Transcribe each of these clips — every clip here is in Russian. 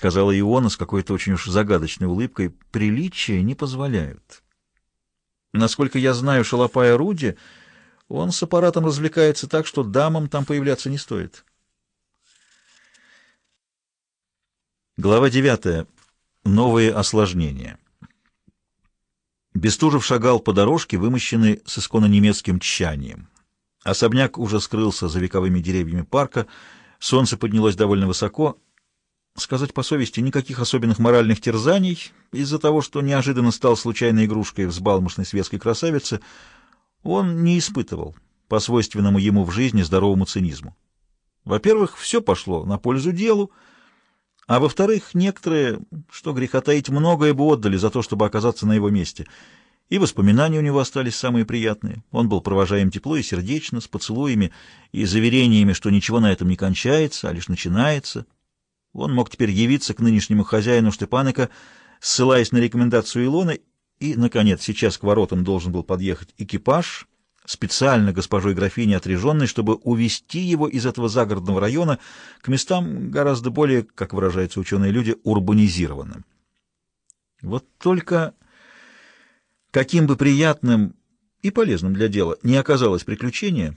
сказала Иона с какой-то очень уж загадочной улыбкой, — приличия не позволяют. Насколько я знаю Шалопая Руди, он с аппаратом развлекается так, что дамам там появляться не стоит. Глава девятая. Новые осложнения. Бестужев шагал по дорожке, вымощенной с исконно немецким тщанием. Особняк уже скрылся за вековыми деревьями парка, солнце поднялось довольно высоко. Сказать по совести, никаких особенных моральных терзаний из-за того, что неожиданно стал случайной игрушкой взбалмошной светской красавицы, он не испытывал по свойственному ему в жизни здоровому цинизму. Во-первых, все пошло на пользу делу, а во-вторых, некоторые, что греха таить, многое бы отдали за то, чтобы оказаться на его месте. И воспоминания у него остались самые приятные. Он был провожаем тепло и сердечно, с поцелуями и заверениями, что ничего на этом не кончается, а лишь начинается. Он мог теперь явиться к нынешнему хозяину Штепаныка, ссылаясь на рекомендацию Илоны, и, наконец, сейчас к воротам должен был подъехать экипаж — специально госпожой графиней отреженной, чтобы увести его из этого загородного района к местам гораздо более, как выражаются ученые люди, урбанизированным. Вот только каким бы приятным и полезным для дела не оказалось приключение,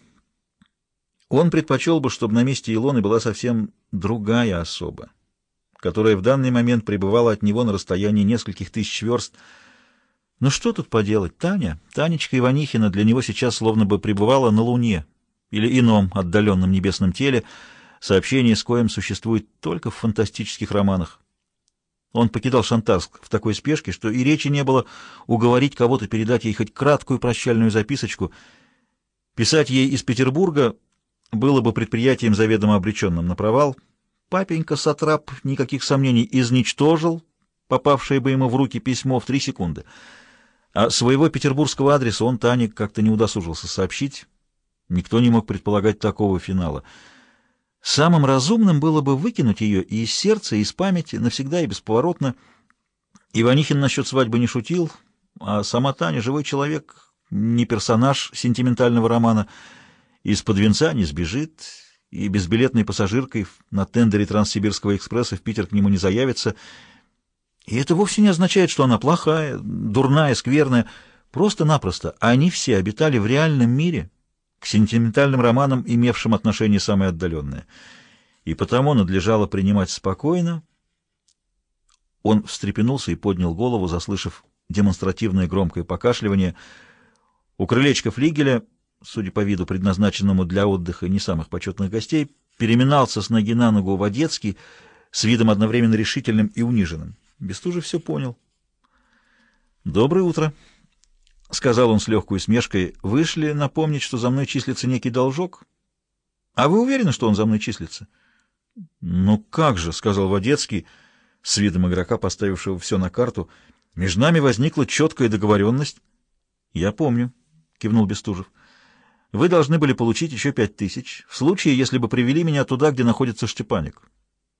он предпочел бы, чтобы на месте Илоны была совсем другая особа, которая в данный момент пребывала от него на расстоянии нескольких тысяч верст, ну что тут поделать, Таня, Танечка Иванихина для него сейчас словно бы пребывала на Луне или ином отдаленном небесном теле, сообщение с коем существует только в фантастических романах. Он покидал Шантарск в такой спешке, что и речи не было уговорить кого-то передать ей хоть краткую прощальную записочку. Писать ей из Петербурга было бы предприятием заведомо обреченным на провал. Папенька Сатрап, никаких сомнений, изничтожил попавшее бы ему в руки письмо в три секунды — а своего петербургского адреса он Тане как-то не удосужился сообщить. Никто не мог предполагать такого финала. Самым разумным было бы выкинуть ее и из сердца, и из памяти, навсегда и бесповоротно. Иванихин насчет свадьбы не шутил, а сама Таня — живой человек, не персонаж сентиментального романа. Из-под венца не сбежит, и безбилетной пассажиркой на тендере Транссибирского экспресса в Питер к нему не заявится — и это вовсе не означает, что она плохая, дурная, скверная. Просто-напросто они все обитали в реальном мире, к сентиментальным романам, имевшим отношение самое отдаленное. И потому надлежало принимать спокойно. Он встрепенулся и поднял голову, заслышав демонстративное громкое покашливание. У крылечка флигеля, судя по виду, предназначенному для отдыха не самых почетных гостей, переминался с ноги на ногу Водецкий с видом одновременно решительным и униженным. Бестужев все понял. «Доброе утро», — сказал он с легкой усмешкой. «Вышли напомнить, что за мной числится некий должок? А вы уверены, что он за мной числится?» «Ну как же», — сказал Водецкий, с видом игрока, поставившего все на карту. «Между нами возникла четкая договоренность». «Я помню», — кивнул Бестужев. «Вы должны были получить еще пять тысяч, в случае, если бы привели меня туда, где находится Штепаник».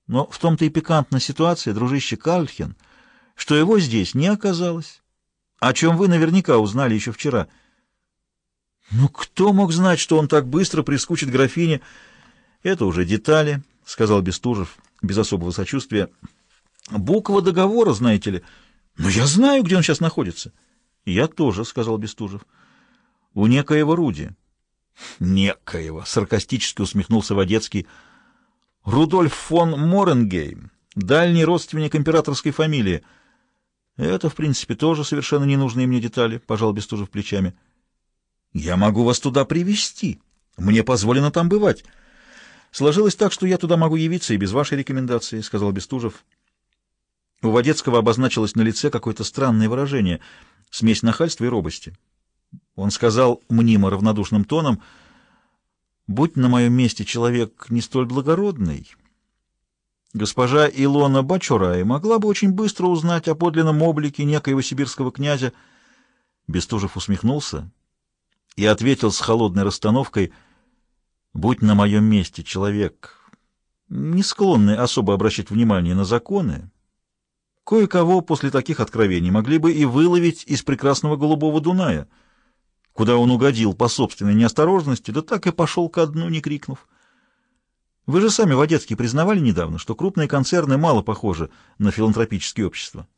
Но в том-то и пикантна ситуация, дружище Кальхин, что его здесь не оказалось, о чем вы наверняка узнали еще вчера. Ну, кто мог знать, что он так быстро прискучит графине? Это уже детали, — сказал Бестужев без особого сочувствия. Буква договора, знаете ли. Но я знаю, где он сейчас находится. Я тоже, — сказал Бестужев. У некоего Руди. Некоего, — саркастически усмехнулся Водецкий, — Рудольф фон Моренгейм, дальний родственник императорской фамилии. Это, в принципе, тоже совершенно ненужные мне детали, — пожал Бестужев плечами. Я могу вас туда привести. Мне позволено там бывать. Сложилось так, что я туда могу явиться и без вашей рекомендации, — сказал Бестужев. У Водецкого обозначилось на лице какое-то странное выражение, смесь нахальства и робости. Он сказал мнимо равнодушным тоном — Будь на моем месте человек не столь благородный, госпожа Илона Бачурай могла бы очень быстро узнать о подлинном облике некоего сибирского князя. Бестужев усмехнулся и ответил с холодной расстановкой, «Будь на моем месте человек, не склонный особо обращать внимание на законы, кое-кого после таких откровений могли бы и выловить из прекрасного голубого Дуная» куда он угодил по собственной неосторожности, да так и пошел ко дну, не крикнув. Вы же сами в Одеске признавали недавно, что крупные концерны мало похожи на филантропические общества.